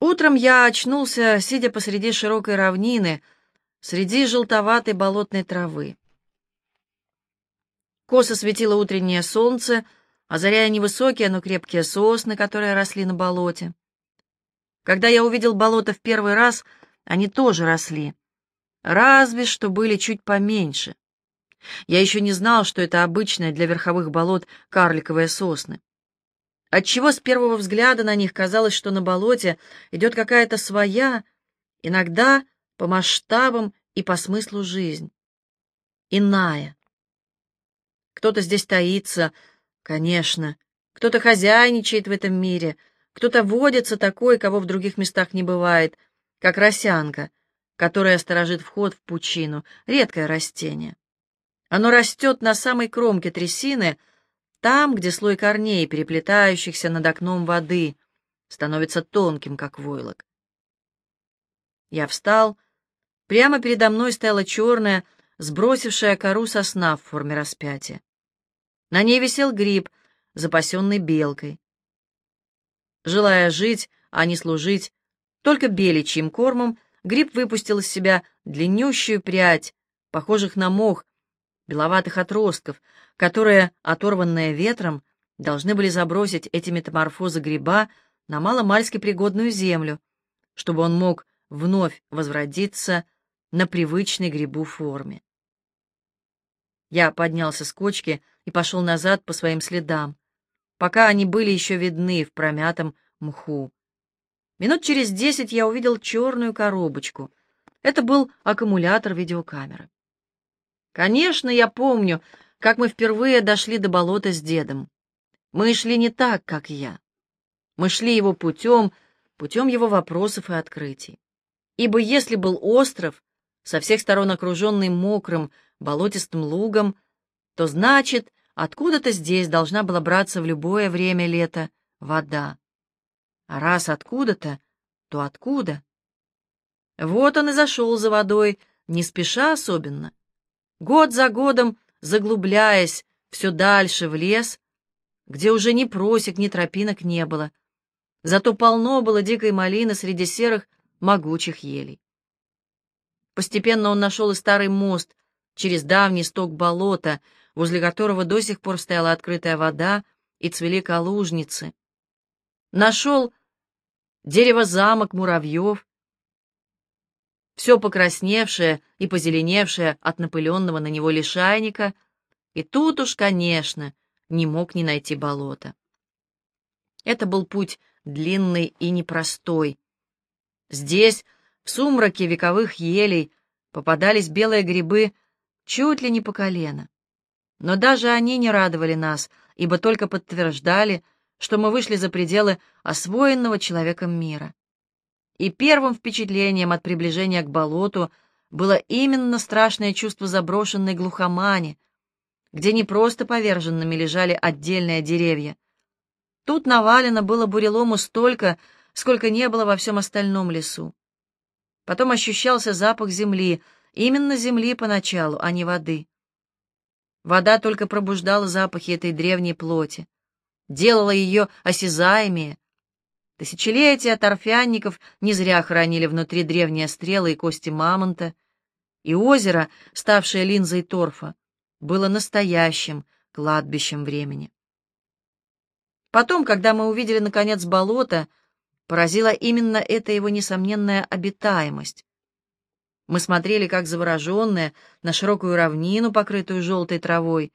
Утром я очнулся, сидя посреди широкой равнины, среди желтоватой болотной травы. Косо светило утреннее солнце, озаряя невысокие, но крепкие сосны, которые росли на болоте. Когда я увидел болото в первый раз, они тоже росли, разве что были чуть поменьше. Я еще не знал, что это обычное для верховых болот карликовые сосны. Отчего с первого взгляда на них казалось, что на болоте идет какая-то своя, иногда по масштабам и по смыслу жизнь. Иная. Кто-то здесь таится, конечно, кто-то хозяйничает в этом мире, кто-то водится такой, кого в других местах не бывает, как росянка, которая сторожит вход в пучину, редкое растение. Оно растет на самой кромке трясины, там, где слой корней, переплетающихся над окном воды, становится тонким, как войлок. Я встал. Прямо передо мной стояла черная, сбросившая кору сосна в форме распятия. На ней висел гриб, запасенный белкой. Желая жить, а не служить, только беличьим кормом, гриб выпустил из себя длиннющую прядь, похожих на мох, беловатых отростков, которые, оторванные ветром, должны были забросить эти метаморфозы гриба на маломальски пригодную землю, чтобы он мог вновь возродиться на привычной грибу форме. Я поднялся с кочки и пошел назад по своим следам, пока они были еще видны в промятом мху. Минут через десять я увидел черную коробочку. Это был аккумулятор видеокамеры. Конечно, я помню, как мы впервые дошли до болота с дедом. Мы шли не так, как я. Мы шли его путем, путем его вопросов и открытий. Ибо если был остров, со всех сторон окруженный мокрым, болотистым лугом, то значит, откуда-то здесь должна была браться в любое время лета вода. А раз откуда-то, то откуда? Вот он и зашел за водой, не спеша особенно, год за годом заглубляясь все дальше в лес, где уже ни просек, ни тропинок не было, зато полно было дикой малины среди серых могучих елей. Постепенно он нашел и старый мост через давний сток болота, возле которого до сих пор стояла открытая вода и цвели калужницы. Нашел дерево-замок муравьев, все покрасневшее и позеленевшее от напыленного на него лишайника, и тут уж, конечно, не мог не найти болота. Это был путь длинный и непростой. Здесь, в сумраке вековых елей, попадались белые грибы чуть ли не по колено. Но даже они не радовали нас, ибо только подтверждали, что мы вышли за пределы освоенного человеком мира и первым впечатлением от приближения к болоту было именно страшное чувство заброшенной глухомани, где не просто поверженными лежали отдельные деревья. Тут навалено было бурелому столько, сколько не было во всем остальном лесу. Потом ощущался запах земли, именно земли поначалу, а не воды. Вода только пробуждала запахи этой древней плоти, делала ее осязаемее, Тысячелетия торфянников не зря хранили внутри древние стрелы и кости мамонта, и озеро, ставшее линзой торфа, было настоящим кладбищем времени. Потом, когда мы увидели, наконец, болото, поразила именно эта его несомненная обитаемость. Мы смотрели, как завороженные, на широкую равнину, покрытую желтой травой,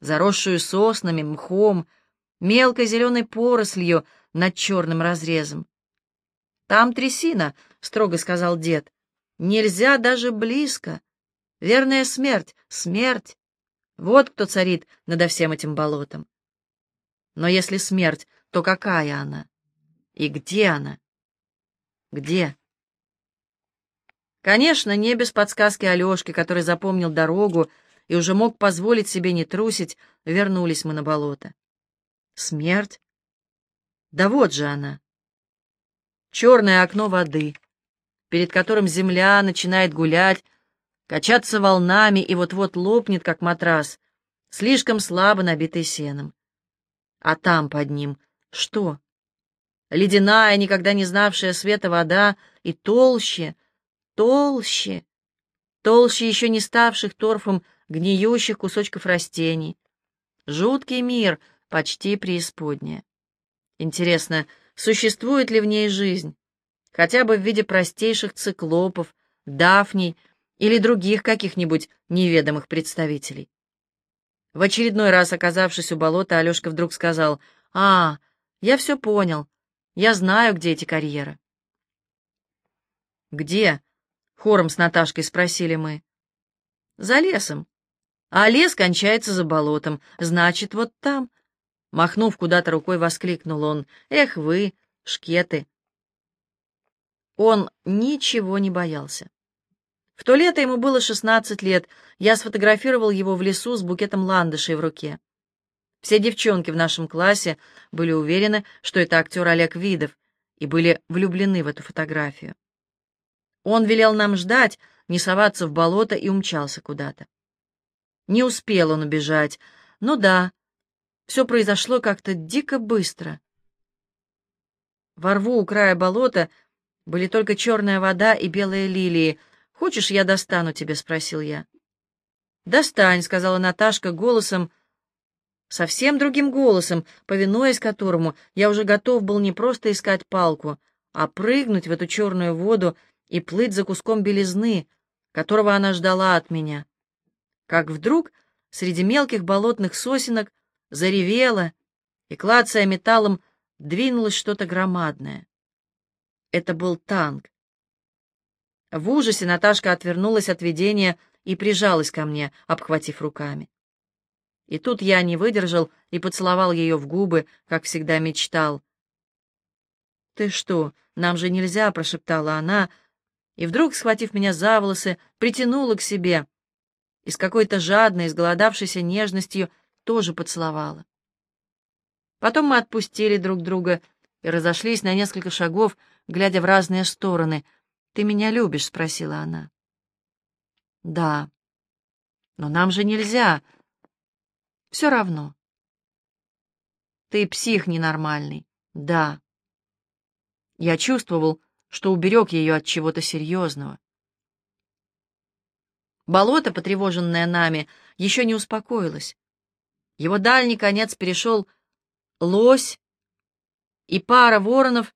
заросшую соснами, мхом, мелкой зеленой порослью, над черным разрезом. «Там трясина», — строго сказал дед. «Нельзя даже близко. Верная смерть, смерть. Вот кто царит над всем этим болотом. Но если смерть, то какая она? И где она? Где?» Конечно, не без подсказки Алешки, который запомнил дорогу и уже мог позволить себе не трусить, вернулись мы на болото. Смерть? Да вот же она. Черное окно воды, перед которым земля начинает гулять, качаться волнами и вот-вот лопнет, как матрас, слишком слабо набитый сеном. А там под ним что? Ледяная, никогда не знавшая света вода, и толще, толще, толще еще не ставших торфом гниющих кусочков растений. Жуткий мир, почти преисподняя. Интересно, существует ли в ней жизнь? Хотя бы в виде простейших циклопов, дафней или других каких-нибудь неведомых представителей. В очередной раз, оказавшись у болота, Алешка вдруг сказал, «А, я все понял. Я знаю, где эти карьеры». «Где?» — хором с Наташкой спросили мы. «За лесом. А лес кончается за болотом. Значит, вот там». Махнув куда-то рукой, воскликнул он. «Эх вы, шкеты!» Он ничего не боялся. В то лето ему было 16 лет. Я сфотографировал его в лесу с букетом ландышей в руке. Все девчонки в нашем классе были уверены, что это актер Олег Видов, и были влюблены в эту фотографию. Он велел нам ждать, не соваться в болото и умчался куда-то. Не успел он убежать. Ну да, все произошло как-то дико быстро. Во рву у края болота были только черная вода и белые лилии — «Хочешь, я достану тебе?» — спросил я. «Достань», — сказала Наташка голосом, совсем другим голосом, повинуясь которому я уже готов был не просто искать палку, а прыгнуть в эту черную воду и плыть за куском белизны, которого она ждала от меня. Как вдруг среди мелких болотных сосенок заревело, и, клацая металлом, двинулось что-то громадное. Это был танк. В ужасе Наташка отвернулась от видения и прижалась ко мне, обхватив руками. И тут я не выдержал и поцеловал ее в губы, как всегда мечтал. «Ты что, нам же нельзя!» — прошептала она, и вдруг, схватив меня за волосы, притянула к себе и с какой-то жадной, изголодавшейся нежностью тоже поцеловала. Потом мы отпустили друг друга и разошлись на несколько шагов, глядя в разные стороны — «Ты меня любишь?» — спросила она. «Да. Но нам же нельзя. Все равно». «Ты псих ненормальный». «Да». Я чувствовал, что уберег ее от чего-то серьезного. Болото, потревоженное нами, еще не успокоилось. Его дальний конец перешел лось, и пара воронов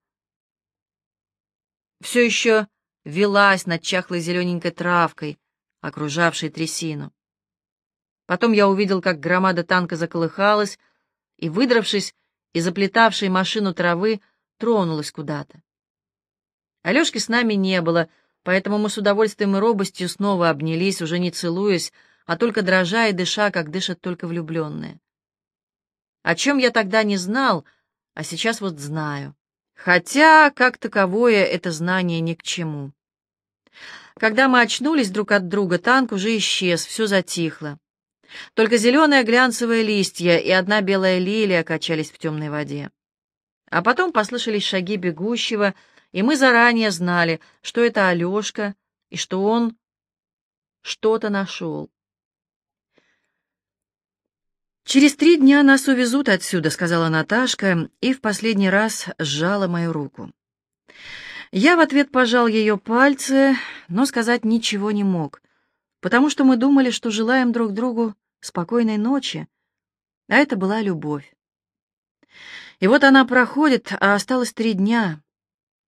все еще велась над чахлой зелененькой травкой, окружавшей трясину. Потом я увидел, как громада танка заколыхалась и, выдравшись и заплетавшей машину травы, тронулась куда-то. Алешки с нами не было, поэтому мы с удовольствием и робостью снова обнялись, уже не целуясь, а только дрожа и дыша, как дышат только влюбленные. О чем я тогда не знал, а сейчас вот знаю. Хотя, как таковое, это знание ни к чему. Когда мы очнулись друг от друга, танк уже исчез, все затихло. Только зеленые глянцевые листья и одна белая лилия качались в темной воде. А потом послышались шаги бегущего, и мы заранее знали, что это Алешка, и что он что-то нашел. «Через три дня нас увезут отсюда», — сказала Наташка и в последний раз сжала мою руку. Я в ответ пожал ее пальцы, но сказать ничего не мог, потому что мы думали, что желаем друг другу спокойной ночи, а это была любовь. И вот она проходит, а осталось три дня,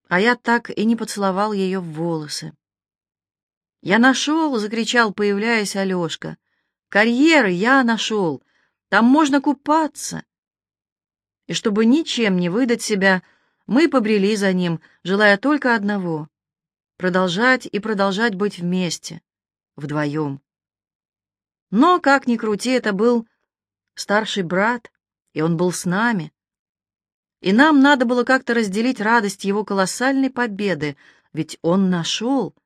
а я так и не поцеловал ее в волосы. «Я нашел!» — закричал, появляясь Алешка. «Карьеры я нашел! Там можно купаться!» И чтобы ничем не выдать себя, мы побрели за ним, желая только одного — продолжать и продолжать быть вместе, вдвоем. Но, как ни крути, это был старший брат, и он был с нами. И нам надо было как-то разделить радость его колоссальной победы, ведь он нашел.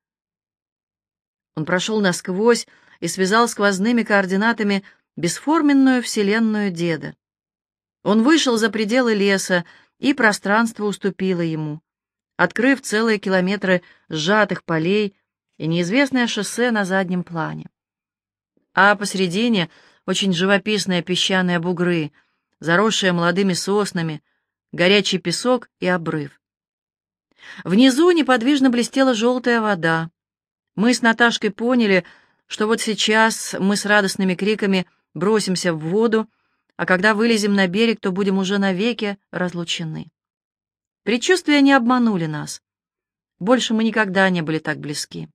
Он прошел насквозь и связал сквозными координатами бесформенную вселенную деда. Он вышел за пределы леса, и пространство уступило ему, открыв целые километры сжатых полей и неизвестное шоссе на заднем плане. А посередине очень живописные песчаные бугры, заросшие молодыми соснами, горячий песок и обрыв. Внизу неподвижно блестела желтая вода. Мы с Наташкой поняли, что вот сейчас мы с радостными криками бросимся в воду, а когда вылезем на берег, то будем уже навеки разлучены. Предчувствия не обманули нас. Больше мы никогда не были так близки.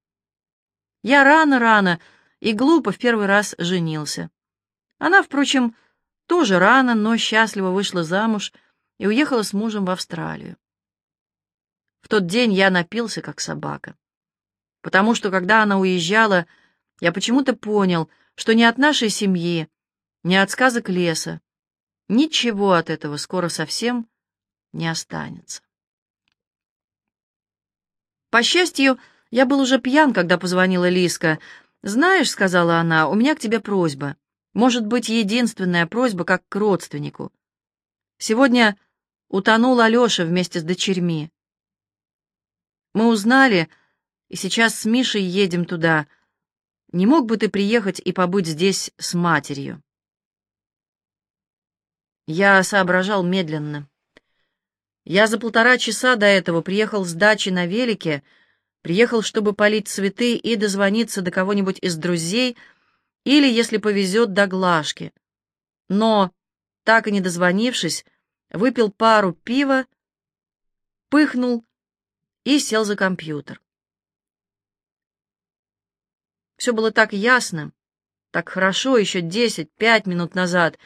Я рано-рано и глупо в первый раз женился. Она, впрочем, тоже рано, но счастливо вышла замуж и уехала с мужем в Австралию. В тот день я напился, как собака. Потому что, когда она уезжала, я почему-то понял, что ни от нашей семьи, ни от сказок леса, ничего от этого скоро совсем не останется. По счастью, я был уже пьян, когда позвонила Лиска. «Знаешь, — сказала она, — у меня к тебе просьба. Может быть, единственная просьба, как к родственнику. Сегодня утонул Алеша вместе с дочерьми. Мы узнали, и сейчас с Мишей едем туда. Не мог бы ты приехать и побыть здесь с матерью?» Я соображал медленно. Я за полтора часа до этого приехал с дачи на велике, приехал, чтобы полить цветы и дозвониться до кого-нибудь из друзей или, если повезет, до Глашки. Но, так и не дозвонившись, выпил пару пива, пыхнул и сел за компьютер. Все было так ясно, так хорошо еще десять-пять минут назад.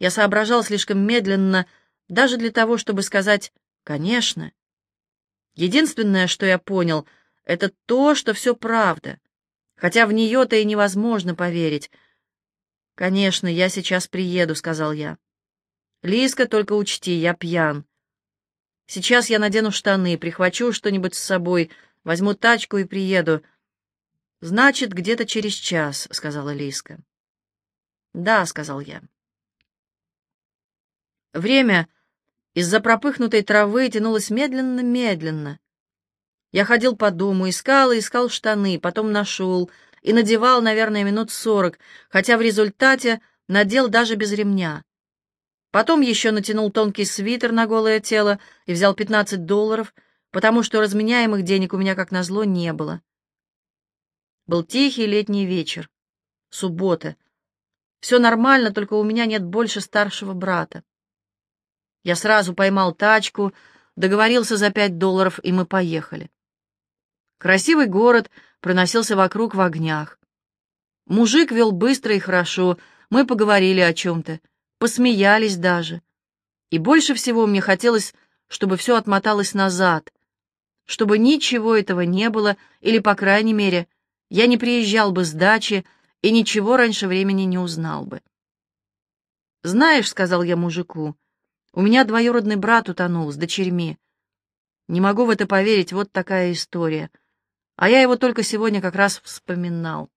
Я соображал слишком медленно, даже для того, чтобы сказать «конечно». Единственное, что я понял, это то, что все правда, хотя в нее-то и невозможно поверить. «Конечно, я сейчас приеду», — сказал я. «Лиска, только учти, я пьян. Сейчас я надену штаны, прихвачу что-нибудь с собой, возьму тачку и приеду». «Значит, где-то через час», — сказала Лиска. «Да», — сказал я. Время из-за пропыхнутой травы тянулось медленно-медленно. Я ходил по дому, искал и искал штаны, потом нашел и надевал, наверное, минут сорок, хотя в результате надел даже без ремня. Потом еще натянул тонкий свитер на голое тело и взял пятнадцать долларов, потому что разменяемых денег у меня, как назло, не было. Был тихий летний вечер, суббота. Все нормально, только у меня нет больше старшего брата. Я сразу поймал тачку, договорился за пять долларов, и мы поехали. Красивый город проносился вокруг в огнях. Мужик вел быстро и хорошо, мы поговорили о чем-то, посмеялись даже. И больше всего мне хотелось, чтобы все отмоталось назад, чтобы ничего этого не было, или, по крайней мере, я не приезжал бы с дачи и ничего раньше времени не узнал бы. «Знаешь», — сказал я мужику, — у меня двоюродный брат утонул с дочерьми. Не могу в это поверить, вот такая история. А я его только сегодня как раз вспоминал.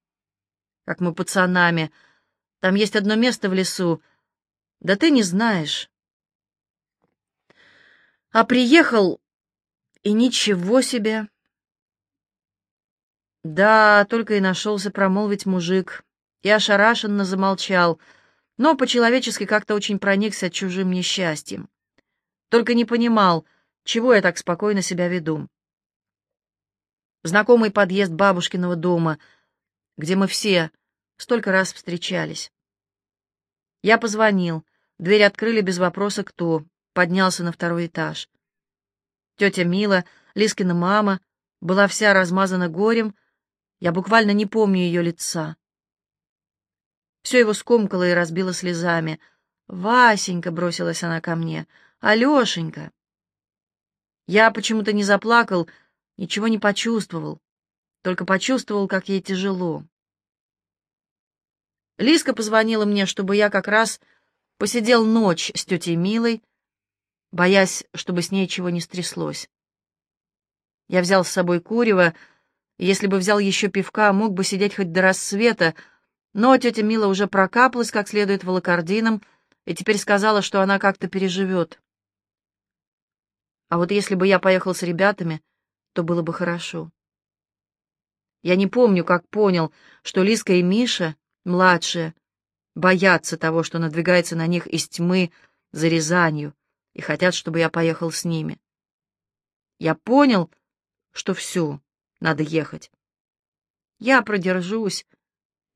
Как мы пацанами. Там есть одно место в лесу. Да ты не знаешь. А приехал, и ничего себе. Да, только и нашелся промолвить мужик. И ошарашенно замолчал — но по-человечески как-то очень проникся чужим несчастьем. Только не понимал, чего я так спокойно себя веду. Знакомый подъезд бабушкиного дома, где мы все столько раз встречались. Я позвонил, дверь открыли без вопроса кто, поднялся на второй этаж. Тетя Мила, Лискина мама, была вся размазана горем, я буквально не помню ее лица. Все его скомкало и разбило слезами. «Васенька!» — бросилась она ко мне. «Алешенька!» Я почему-то не заплакал, ничего не почувствовал, только почувствовал, как ей тяжело. Лиска позвонила мне, чтобы я как раз посидел ночь с тетей Милой, боясь, чтобы с ней чего не стряслось. Я взял с собой курево, и если бы взял еще пивка, мог бы сидеть хоть до рассвета, но тетя Мила уже прокапалась как следует волокордином и теперь сказала, что она как-то переживет. А вот если бы я поехал с ребятами, то было бы хорошо. Я не помню, как понял, что Лиска и Миша, младшие, боятся того, что надвигается на них из тьмы за Рязанью, и хотят, чтобы я поехал с ними. Я понял, что все, надо ехать. Я продержусь,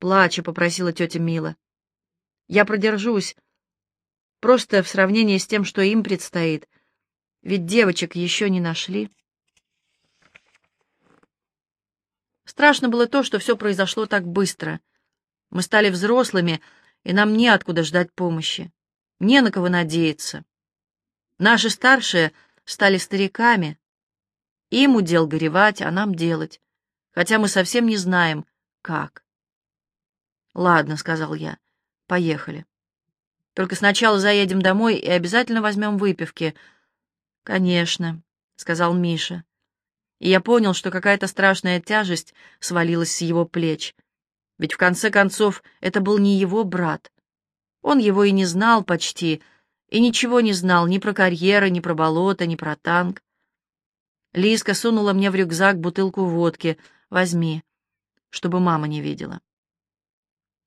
плача попросила тетя Мила. Я продержусь, просто в сравнении с тем, что им предстоит, ведь девочек еще не нашли. Страшно было то, что все произошло так быстро. Мы стали взрослыми, и нам неоткуда ждать помощи, не на кого надеяться. Наши старшие стали стариками. Им удел горевать, а нам делать, хотя мы совсем не знаем, как. «Ладно», — сказал я, — «поехали. Только сначала заедем домой и обязательно возьмем выпивки». «Конечно», — сказал Миша. И я понял, что какая-то страшная тяжесть свалилась с его плеч. Ведь в конце концов это был не его брат. Он его и не знал почти, и ничего не знал ни про карьеры, ни про болото, ни про танк. Лиска сунула мне в рюкзак бутылку водки. «Возьми, чтобы мама не видела».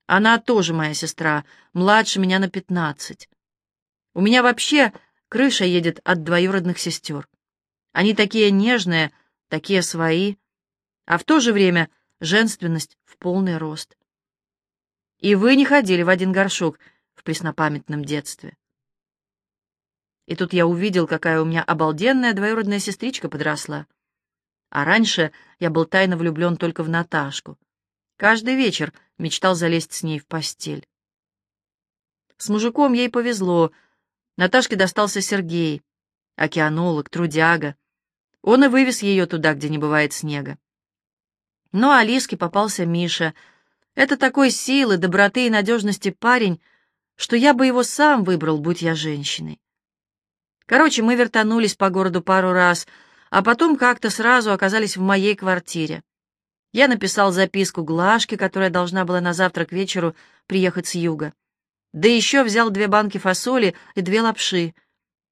Она тоже моя сестра, младше меня на пятнадцать. У меня вообще крыша едет от двоюродных сестер. Они такие нежные, такие свои, а в то же время женственность в полный рост. И вы не ходили в один горшок в преснопамятном детстве. И тут я увидел, какая у меня обалденная двоюродная сестричка подросла. А раньше я был тайно влюблен только в Наташку. Каждый вечер мечтал залезть с ней в постель. С мужиком ей повезло. Наташке достался Сергей, океанолог, трудяга. Он и вывез ее туда, где не бывает снега. Ну, а Лиске попался Миша. Это такой силы, доброты и надежности парень, что я бы его сам выбрал, будь я женщиной. Короче, мы вертанулись по городу пару раз, а потом как-то сразу оказались в моей квартире. Я написал записку Глашке, которая должна была на завтра к вечеру приехать с юга. Да еще взял две банки фасоли и две лапши,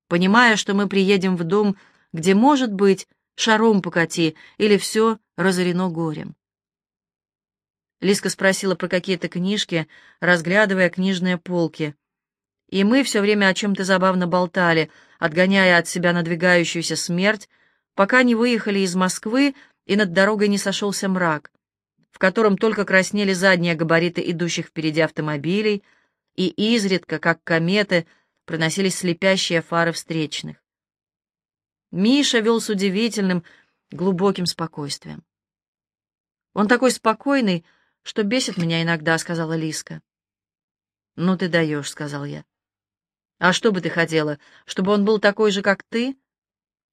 понимая, что мы приедем в дом, где, может быть, шаром покати или все разорено горем. Лиска спросила про какие-то книжки, разглядывая книжные полки. И мы все время о чем-то забавно болтали, отгоняя от себя надвигающуюся смерть, пока не выехали из Москвы и над дорогой не сошелся мрак, в котором только краснели задние габариты идущих впереди автомобилей, и изредка, как кометы, проносились слепящие фары встречных. Миша вел с удивительным, глубоким спокойствием. «Он такой спокойный, что бесит меня иногда», — сказала Лиска. «Ну ты даешь», — сказал я. А что бы ты хотела, чтобы он был такой же, как ты?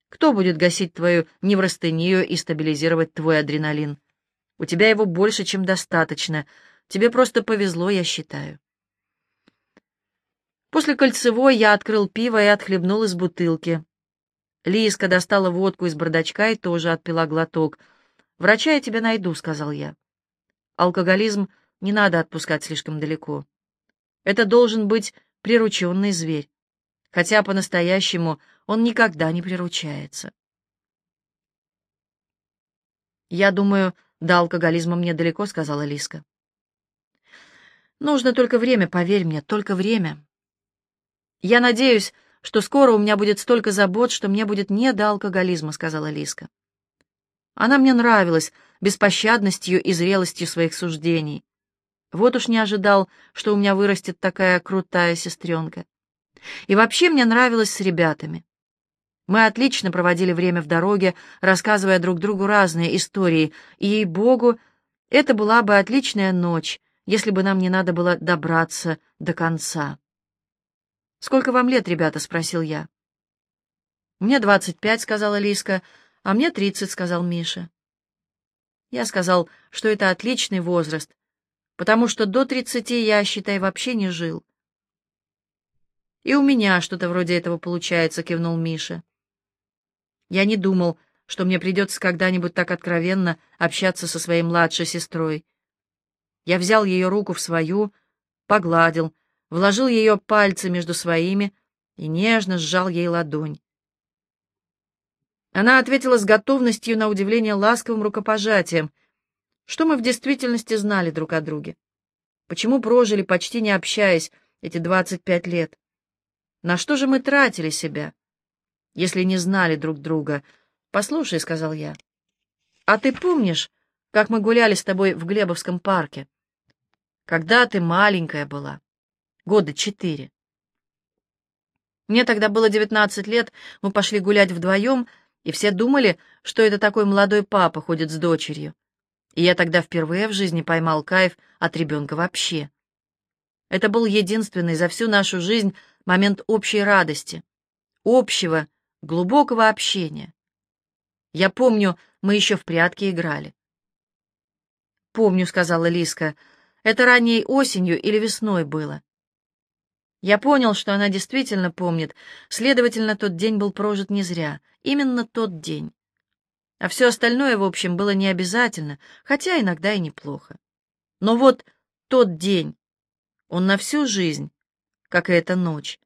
Кто будет гасить твою неврастению и стабилизировать твой адреналин? У тебя его больше, чем достаточно. Тебе просто повезло, я считаю. После кольцевой я открыл пиво и отхлебнул из бутылки. Лиска достала водку из бардачка и тоже отпила глоток. «Врача я тебя найду», — сказал я. Алкоголизм не надо отпускать слишком далеко. Это должен быть прирученный зверь, хотя по-настоящему он никогда не приручается. «Я думаю, до алкоголизма мне далеко», — сказала Лиска. «Нужно только время, поверь мне, только время. Я надеюсь, что скоро у меня будет столько забот, что мне будет не до алкоголизма», — сказала Лиска. Она мне нравилась беспощадностью и зрелостью своих суждений. Вот уж не ожидал, что у меня вырастет такая крутая сестренка. И вообще мне нравилось с ребятами. Мы отлично проводили время в дороге, рассказывая друг другу разные истории, и, ей-богу, это была бы отличная ночь, если бы нам не надо было добраться до конца. «Сколько вам лет, ребята?» — спросил я. «Мне двадцать пять», — сказала Лиска, — «а мне тридцать», — сказал Миша. Я сказал, что это отличный возраст, потому что до тридцати я, считай, вообще не жил. «И у меня что-то вроде этого получается», — кивнул Миша. Я не думал, что мне придется когда-нибудь так откровенно общаться со своей младшей сестрой. Я взял ее руку в свою, погладил, вложил ее пальцы между своими и нежно сжал ей ладонь. Она ответила с готовностью на удивление ласковым рукопожатием — что мы в действительности знали друг о друге? Почему прожили, почти не общаясь, эти двадцать пять лет? На что же мы тратили себя? если не знали друг друга. «Послушай», — сказал я, — «а ты помнишь, как мы гуляли с тобой в Глебовском парке? Когда ты маленькая была, года четыре. Мне тогда было девятнадцать лет, мы пошли гулять вдвоем, и все думали, что это такой молодой папа ходит с дочерью. И я тогда впервые в жизни поймал кайф от ребенка вообще. Это был единственный за всю нашу жизнь момент общей радости, общего, глубокого общения. Я помню, мы еще в прятки играли. «Помню», — сказала Лиска, — «это ранней осенью или весной было». Я понял, что она действительно помнит, следовательно, тот день был прожит не зря, именно тот день. А все остальное, в общем, было не обязательно, хотя иногда и неплохо. Но вот тот день, он на всю жизнь, как и эта ночь.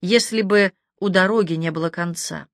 Если бы у дороги не было конца.